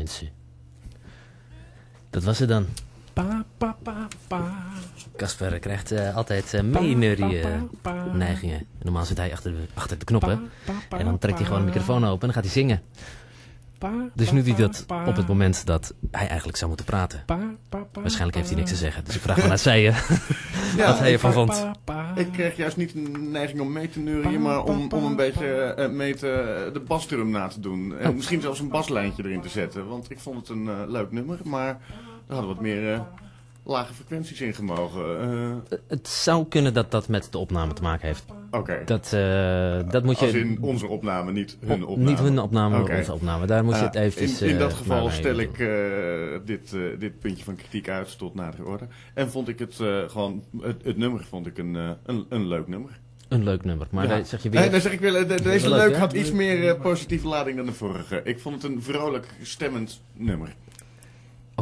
Mensen. Dat was het dan. Pa, pa, pa, pa. Casper krijgt eh, altijd uh, eh, pa, pa. neigingen. Normaal zit hij achter de, achter de knoppen. Pa, pa, pa, En dan trekt hij gewoon de microfoon open en dan gaat hij zingen. Pa, Dus nu doet hij dat pa, op het moment dat hij eigenlijk zou moeten praten. pa, pa, pa, Waarschijnlijk heeft hij niks te zeggen. Dus ik vraag aan Seijen Ja, wat hij ervan Pa, vond. Ik kreeg juist niet een neiging om mee te neurien, maar om, om een beetje eh, mee te, de basdrum na te doen. En Oh. misschien zelfs een baslijntje erin te zetten. Want ik vond het een eh, leuk nummer, maar er hadden wat meer eh, lage frequenties in gemogen. Eh, Het zou kunnen dat dat met de opname te maken heeft. Oké. Dat, eh, dat moet je... Als in onze opname, niet hun op- opname. Niet hun opname, maar onze opname. Daar moet je het Eh, eventjes... in, in eh, dat geval naar stel ik eh, dit, eh, dit puntje van kritiek uit tot nadere orde. En vond ik het eh, gewoon, het, het nummer vond ik een, eh, een, een leuk nummer. Een leuk nummer. Maar Ja. zeg je weer... Nee, dan zeg ik wel, eh, de- deze Leuk, had iets meer eh, positieve lading dan de vorige. Ik vond het een vrolijk stemmend nummer.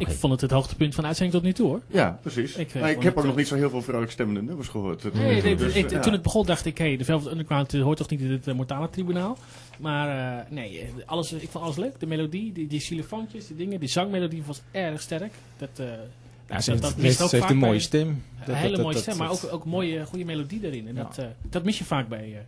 Ik vond het het hoogtepunt van de uitzending tot nu toe hoor. Ja, precies. Ik, eh, maar ik vond heb ook nog eh, niet zo heel veel vrolijk stemmende nummers gehoord. Nee, dus, ik- eh, toen het begon dacht ik, hé, de Velvet Underground eh, hoort toch niet in het uh, Mortale Tribunaal. Maar eh, nee, eh, alles, ik vond alles leuk. De melodie, die, die xylofoontjes, die dingen, die zangmelodie was erg sterk. Dat, eh, Ja, ze dat, heeft, dat heeft, ze heeft vaak een mooie bij- stem. Een hele dat- mooie dat- stem, maar ook, ook mooie, goede melodie erin. En Ja. dat, eh, dat mis je vaak bij. eh.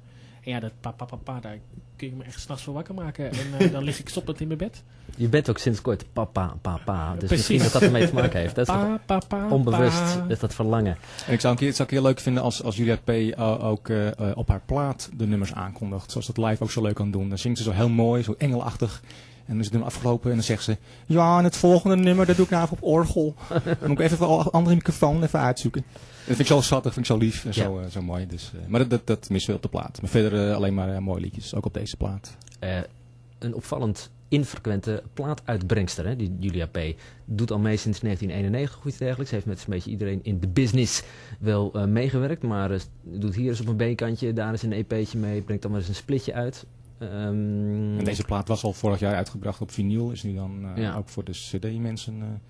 En ja, dat pa, pa, pa, pa, daar kun je me echt s'nachts voor wakker maken. En eh, dan lig ik stoppend in mijn bed. Je bent ook sinds kort papa, papa. Dus Precies. misschien dat dat ermee te maken heeft. Dat is toch Pa, pa, pa, onbewust. pa. Is dat verlangen. En ik zou, een keer, het zou ik heel leuk vinden als, als Julia P. eh, ook eh, op haar plaat de nummers aankondigt. Zoals dat live ook zo leuk kan doen. Dan zingt ze zo heel mooi, zo engelachtig. En dan is het nummer afgelopen en dan zegt ze... Ja, en het volgende nummer, dat doe ik nou even op orgel. Dan moet ik even een andere microfoon even uitzoeken. Vind ik zo schattig, vind ik zo lief en zo, eh, zo mooi. Dus, eh, maar dat, dat, dat missen we op de plaat. Maar verder eh, alleen maar mooie liedjes, ook op deze plaat. Een opvallend infrequente plaatuitbrengster, hè, die Julia P. Doet al mee sinds 1991 of iets dergelijks. Ze heeft met een beetje iedereen in de business wel meegewerkt. Maar eh, doet hier eens op een B-kantje, daar eens een EP'tje mee. Brengt dan maar eens een splitje uit. Ehm, En deze plaat was al vorig jaar uitgebracht op vinyl. Is nu dan Ja. ook voor de cd-mensen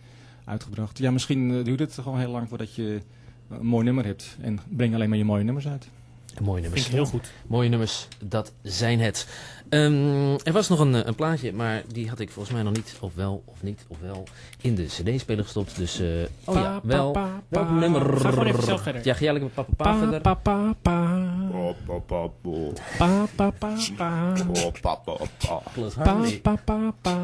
uitgebracht. Ja, misschien duurt het gewoon heel lang voordat je een mooi nummer hebt. En breng alleen maar je mooie nummers uit. Mooie nummers. Vind ik heel goed. Mooie nummers, dat zijn het. Ehm, er was nog een, eh, een plaatje, maar die had ik volgens mij nog niet, of wel of niet, of wel, in de cd-speler gestopt. Dus, eh, oh ja, Pa, pa, wel. pa, pa. nummer? Ga gewoon even zelf verder. Ja, ga jij lekker met papa pa, Pa, verder? pa, pa, pa. Pa, pa, pa, pa. pop, pop, pop, Plus Pa, harmony. pa, pa, pa.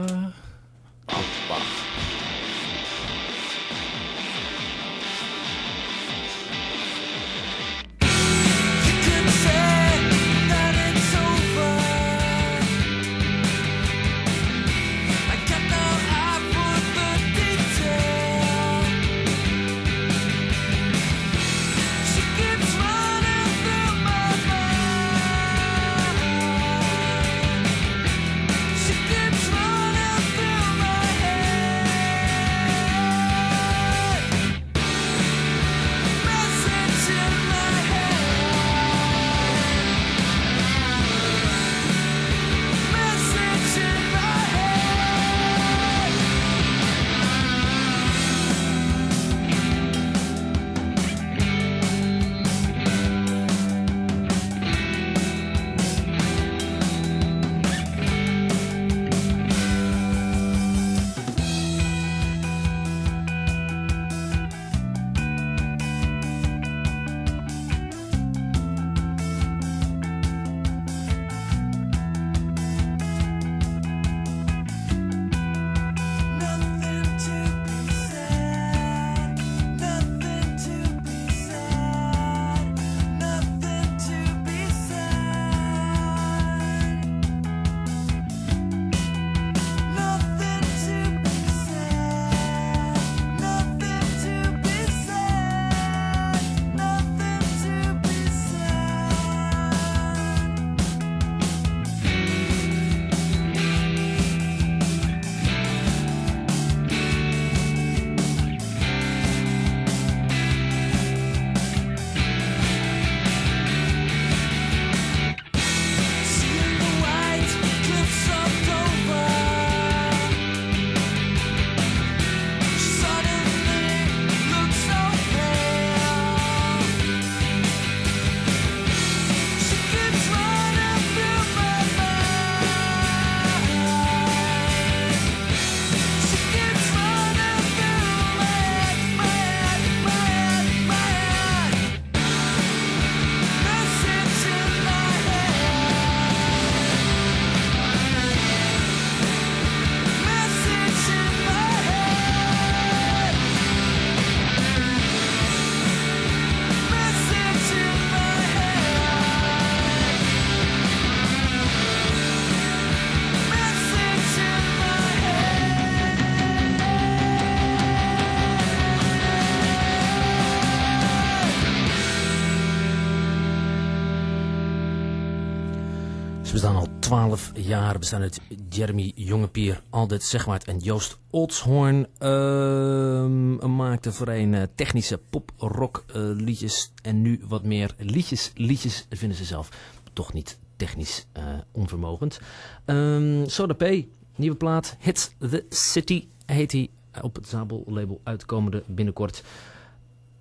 Jaar. Bestaan uit Jeremy Jongepier, Aldert Zegwaard en Joost Oldshoorn. Ehm maakten voorheen eh, technische pop-rock eh, liedjes. En nu wat meer liedjes. Liedjes vinden ze zelf toch niet technisch eh, onvermogend. Ehm Soda P, nieuwe plaat. Hits the City heet hij. Op het Zabel label uitkomende binnenkort.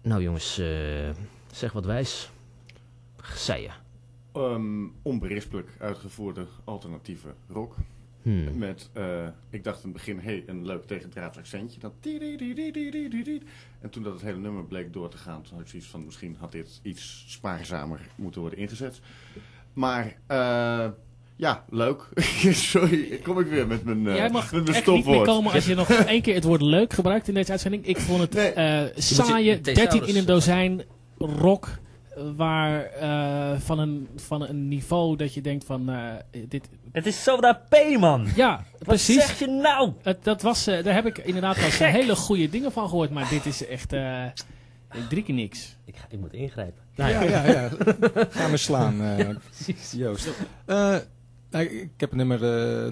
Nou jongens, zeg wat wijs. Zei Ehm, onberispelijk uitgevoerde alternatieve rock. Hmm. Met, eh, ik dacht in het begin, hey, een leuk tegendraads accentje. Dan. En toen dat het hele nummer bleek door te gaan, toen had ik zoiets van, misschien had dit iets spaarzamer moeten worden ingezet. Maar, eh, ja, leuk. Sorry, kom ik weer met mijn, eh Jij mag met mijn echt niet meer komen als je nog één keer het woord leuk gebruikt in deze uitzending. Ik vond het Nee. eh, saaie, je 13 in een dozijn rock. Waar eh, van, een, van een niveau dat je denkt van eh, dit. Het is Soda P, man. Ja, Wat precies. zeg je nou? Het, dat was, eh, daar heb ik inderdaad wel Gek. hele goede dingen van gehoord. Maar dit is echt eh, drie keer niks. Ik, ga, ik moet ingrijpen. Ja, ja, ja. Gaan we slaan, eh, Joost. Eh, nou, ik heb een nummer, eh,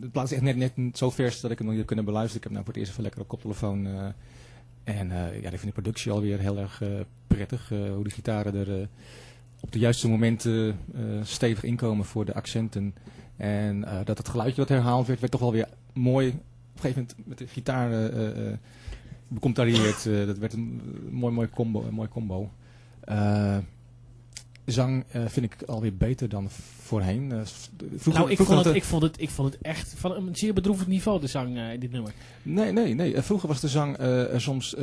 de plaat is echt net, net zo vers dat ik het nog niet heb kunnen beluisteren. Ik heb nou voor het eerst even lekker op koptelefoon. En eh, ja, ik vind de productie alweer heel erg eh, prettig. eh, hoe de gitaren er op de juiste momenten stevig inkomen voor de accenten. En dat het geluidje wat herhaald werd, werd toch wel weer mooi. Op een gegeven moment met de gitaar becomtarieerd. eh, dat werd een mooi, mooi combo. Een mooi combo. Zang eh, vind ik alweer beter dan voorheen. Eh, vroeger, nou, ik vroeger vond, het, de- ik, vond het, ik vond het echt van een zeer bedroevend niveau, de zang in dit nummer. Nee, nee, nee. Vroeger was de zang soms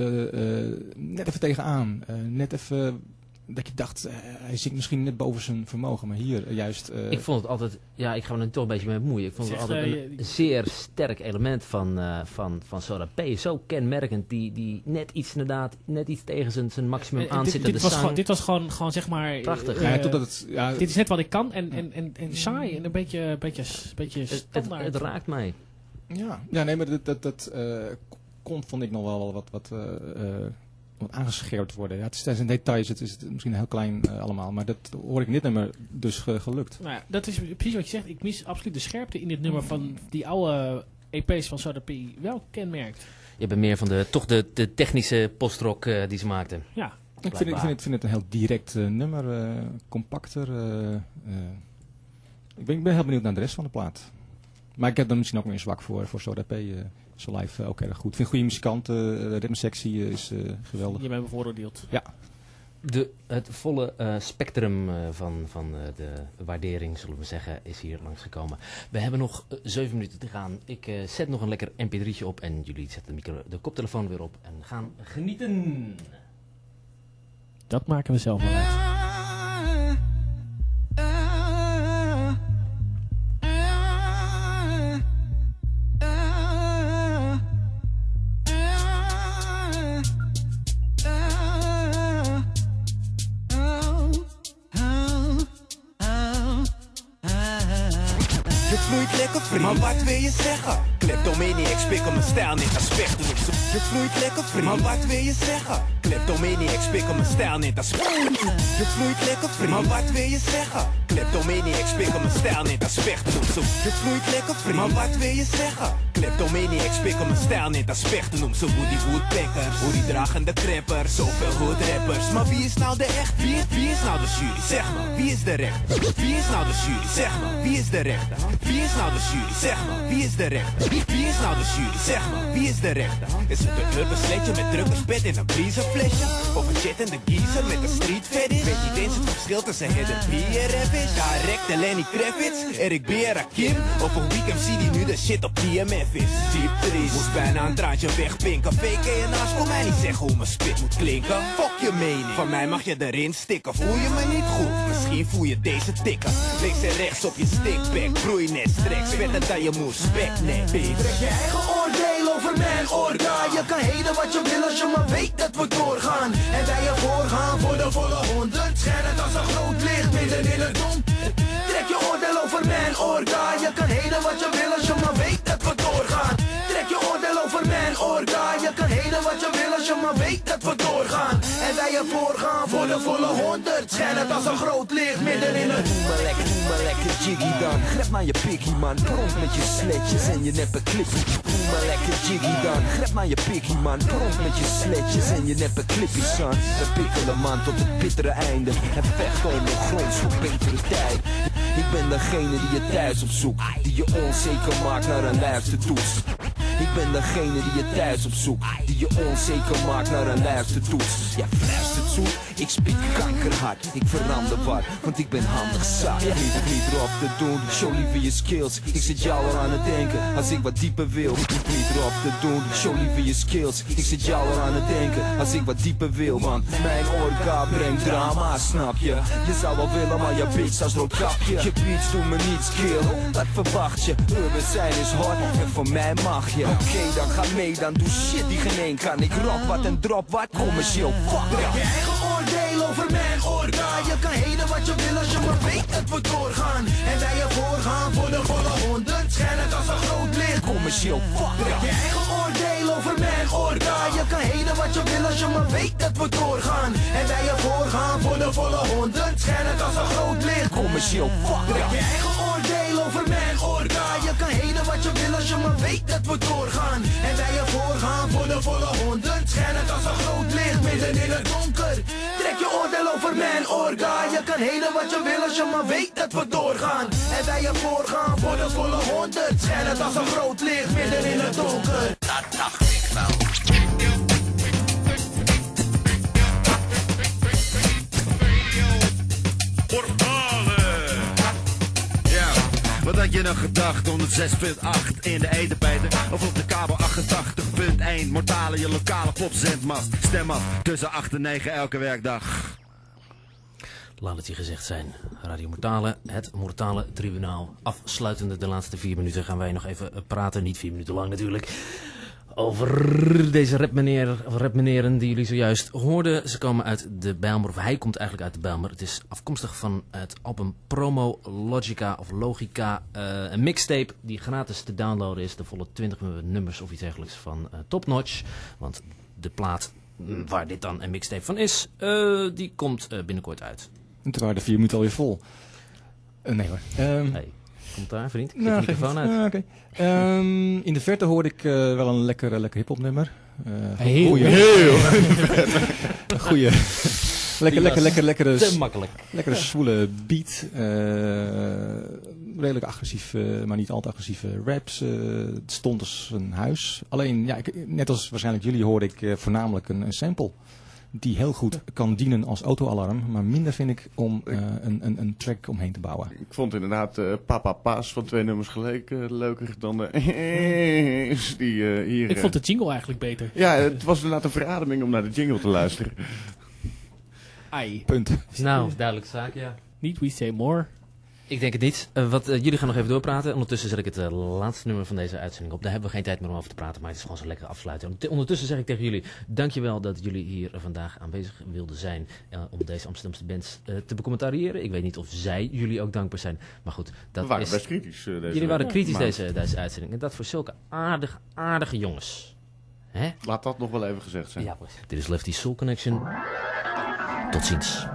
net even tegenaan. Net even dat je dacht, eh, hij zingt misschien net boven zijn vermogen. Maar hier eh, juist... eh, Ik vond het altijd, ja, ik ga me er toch een beetje mee bemoeien. Ik vond het altijd een je- zeer sterk element van, eh van, van Soda P. Zo kenmerkend, die, die net iets inderdaad, net iets tegen zijn, zijn maximum Eh, dit, aanzittende dit was, gewoon, dit was gewoon, gewoon zeg maar... Prachtig. ja, totdat het... Ja, dit is net wat ik kan en, en, en, en saai en een beetje, beetje, beetje het, het, standaard. het raakt mij. Ja, ja nee, maar dat, dat, dat eh, kon, vond ik nog wel wat, wat, wat aangescherpt worden. Ja, het, is, het zijn details, het is misschien heel klein eh, allemaal, maar dat hoor ik in dit nummer dus ge- gelukt. Nou ja, dat is precies wat je zegt. Ik mis absoluut de scherpte in dit nummer van die oude EP's van Soda P wel kenmerkt. Je bent meer van de, toch de, de technische postrock eh, die ze maakten. Ja, Ik vind, ik, vind het, vind het een heel direct eh, nummer, eh, compacter. ik, ben, ik ben heel benieuwd naar de rest van de plaat. Maar ik heb dan misschien ook weer een zwak voor, voor Soda P. eh zo live eh, ook erg goed. Ik vind goede muzikanten, eh, de ritmesectie eh, is eh, geweldig. je bent bevooroordeeld. De, het volle eh, spectrum eh, van, van eh, de waardering, zullen we zeggen, is hier langsgekomen. We hebben nog eh, zeven minuten te gaan. Ik eh, zet nog een lekker mp3'tje op en jullie zetten de, micro, de koptelefoon weer op en gaan genieten. Dat maken we zelf wel uit. Wat wil je zeggen? Kleptomaniac, spik om mijn stijl niet aspect Je vloeit lekker vriend. Maar wat wil je zeggen? Kleptomaniac, spik om mijn stijl niet doen. Zo, Je vloeit lekker vriend. Maar wat wil je zeggen? Kleptomaniac, spik om mijn stijl niet aspect noem. Zo hoe die woodpecker, hoe die dragende crapper. Zoveel hood rappers. Maar wie is nou de echt? Wie is, wie is nou de jury? Zeg maar, wie is de rechter? Wie is nou de jury? Zeg maar, wie is de rechter? Wie is nou de jury? Zeg maar, wie is de rechter? Wie, wie is nou de jury? Zeg maar, wie is de rechter? Is het een urban met drukkersbed in een flesje? Of een jet en de geezer met een street fetish? Weet je eens het verschil tussen B en Ravish? Direct de Lenny Kravitz, Erik B en Rakim Of een weekend zie die nu de shit op TMF is. Triest, moest bijna een traantje wegpinken. VK en naast kon mij niet zeggen hoe mijn spit moet klinken. Fuck je mening, van mij mag je erin stikken. Voel je me niet goed, misschien voel je deze tikken. Links en rechts op je stickback, broei net streks Verder dan je moest spek, nee bitch. Je eigen oordeel over mijn orgaan. Je kan heden wat je wil als je maar weet dat we doorgaan. En wij ervoor gaan voor de volle honderd. Schijnend als een groot licht midden in het dom. Trek je oordeel over mijn orgaan. Je kan heden wat je wil als je maar weet dat we doorgaan. Trek je oordeel over mijn orgaan. Je kan heden wat je wil als je maar weet dat we doorgaan. En wij je voorgaan voor de volle honderd. Schijn het als een groot licht midden in het... Doe maar lekker, maar jiggy dan Grijp maar je pikkie man, pronk met je sletjes en je neppe clippie Doe maar lekker jiggy dan Grijp maar je pikkie man, pronk met je sletjes en je neppe clippie son We pikkelen man tot het bittere einde En vecht ondergronds voor betere tijd Ik ben degene die je thuis opzoekt Die je onzeker maakt naar een luistertoets ik ben degene die je thuis opzoekt Die je onzeker maakt naar een luistertoets. Ja, fluistert zoet, ik spit kankerhard Ik verander wat, want ik ben handig zat Niet het niet erop te doen, show liever je skills. Ik zit jou al aan het denken, als ik wat dieper wil. Niet erop te doen, show liever je skills. Ik zit jou al aan het denken, als ik wat dieper wil. Want mijn orga brengt drama, snap je? Je zou wel willen, maar je bitch als rood kapje. Je beats doen me niets kill, wat verwacht je. Urban zijn is hard en voor mij mag je Oké, dan ga mee, dan doe shit die geen kan. Ik rock wat en drop wat, commercieel, fuck Trek je eigen oordeel over mijn orga? Je kan heden wat je wil als je maar weet dat we doorgaan. En wij ervoor gaan voor de volle honderd Schijn het als een groot licht commercieel, fuck Trek je eigen oordeel over mijn orga? Je kan heden wat je wil als je maar weet dat we doorgaan. En wij ervoor gaan voor de volle honderd Schijn het als een groot licht commercieel, fuck je eigen oordeel over mijn orga Je kan heden wat je wil als je maar weet dat we doorgaan. En wij ervoor gaan voor de volle honderd Schijn het als een groot licht midden in het donker. Trek je oordeel over mijn orga Je kan heden wat je wil als je maar weet dat we doorgaan. En wij ervoor gaan voor de volle honderd Schijn het als een groot licht midden in het donker. Dat dacht ik wel wat had je nou gedacht? 106.8 in de Edenpeter of op de kabel 88.1. Mortale, je lokale popzendmast. Stem af tussen 8 en 9 elke werkdag. Laat het je gezegd zijn. Radio Mortale, het Mortale Tribunaal. Afsluitende de laatste vier minuten gaan wij nog even praten. Niet vier minuten lang natuurlijk. Over deze rapmeneer, of rapmeneren die jullie zojuist hoorden. Ze komen uit de Bijlmer, of hij komt eigenlijk uit de Bijlmer. Het is afkomstig van het album Promo Logica of Logica. eh, een mixtape die gratis te downloaden is. De volle 20 nummers of iets dergelijks van eh, Top Notch. Want de plaat mm, waar dit dan een mixtape van is, eh, die komt binnenkort uit. En toen waren de vier minuten alweer vol. Nee hoor. Hey, komt daar vriend? Kijk nou, de microfoon uit. ja, oké. Ehm, in de verte hoorde ik eh, wel een lekker, lekker hip-hop nummer. Eh, Heel. goeie- Heel. een goeie. Lekker, lekker, lekker, lekkere, Te makkelijk. lekkere zwoele beat. eh, redelijk agressief, eh, maar niet al te agressieve raps. eh, het stond als een huis. Alleen, ja, ik, net als waarschijnlijk jullie hoorde ik eh, voornamelijk een, een sample. Die heel goed kan dienen als autoalarm. Maar minder vind ik om eh, een, een, een track omheen te bouwen. Ik vond inderdaad eh Papa Paas van twee nummers geleden eh, leuker dan de die eh, hier... Ik vond de jingle eigenlijk beter. Ja, het was inderdaad een verademing om naar de jingle te luisteren. Ai. Punt. Nou, duidelijke zaak, ja. Niet we say more. Ik denk het niet. Eh, wat, eh, jullie gaan nog even doorpraten. Ondertussen zet ik het eh, laatste nummer van deze uitzending op. Daar hebben we geen tijd meer om over te praten, maar het is gewoon zo lekker afsluiten. Ondertussen zeg ik tegen jullie, dankjewel dat jullie hier vandaag aanwezig wilden zijn om deze Amsterdamse bands te becommentariëren. Ik weet niet of zij jullie ook dankbaar zijn, maar goed. Dat We waren is... best kritisch deze Jullie waren kritisch deze, deze uitzending. En dat voor zulke aardige, aardige jongens. Hè? Laat dat nog wel even gezegd zijn. Ja, precies. Dit is Lefty Soul Connection. Tot ziens.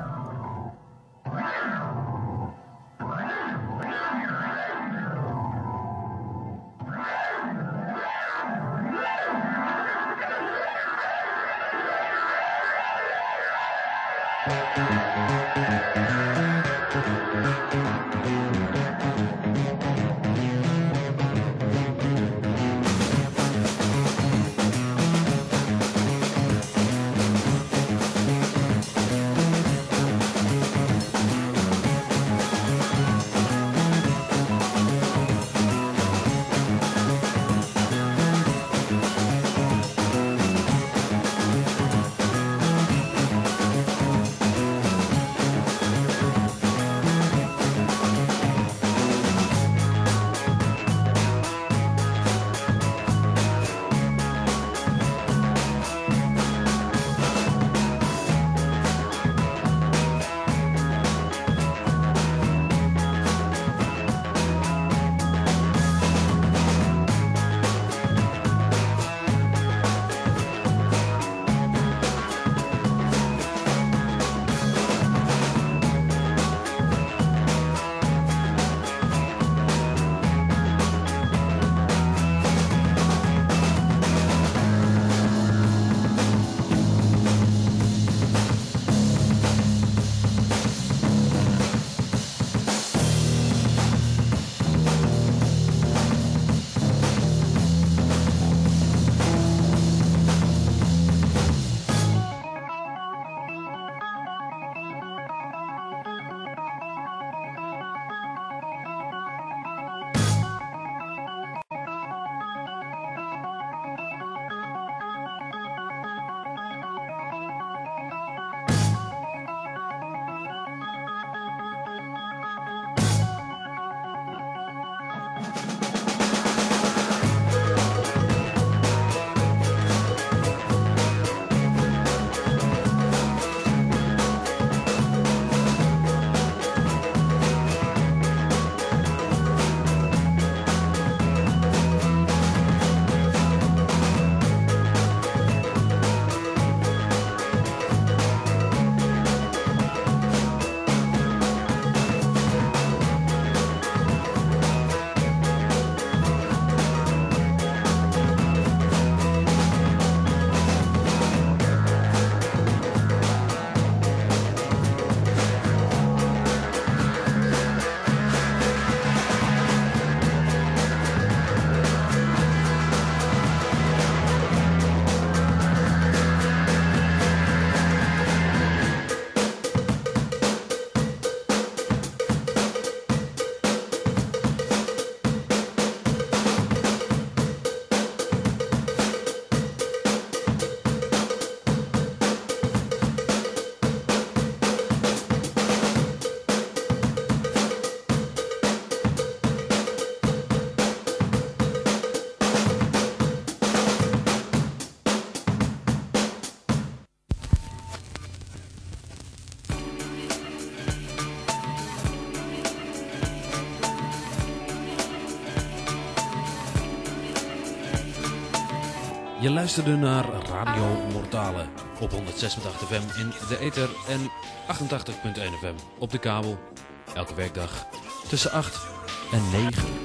Luisterde naar Radio Mortale op 106.8 FM in de ether en 88.1 FM op de kabel. Elke werkdag tussen 8 en 9.